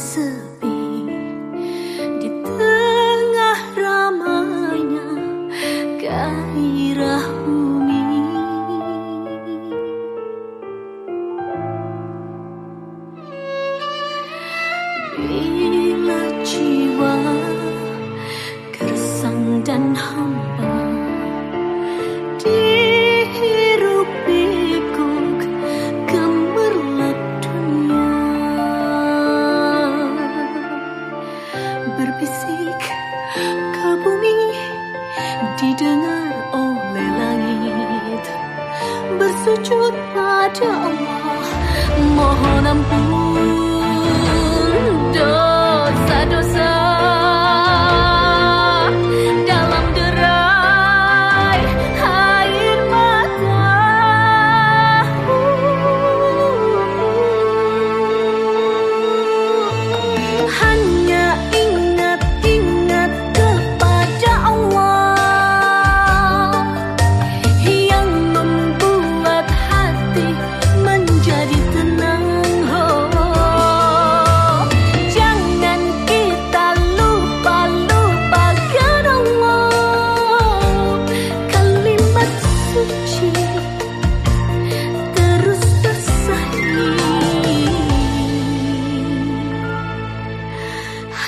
四 bersujud pada Allah. Mohon ampun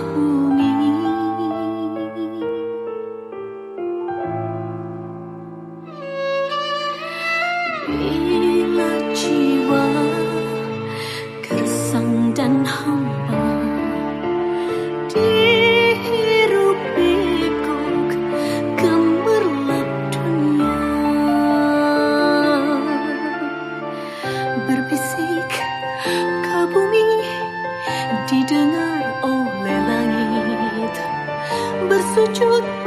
aku Bersujud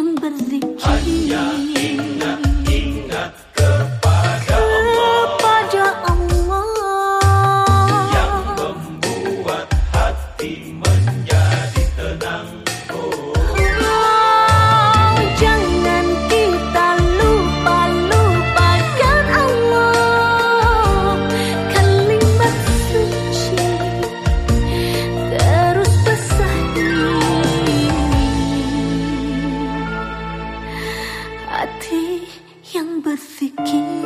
yang berdiri berpikir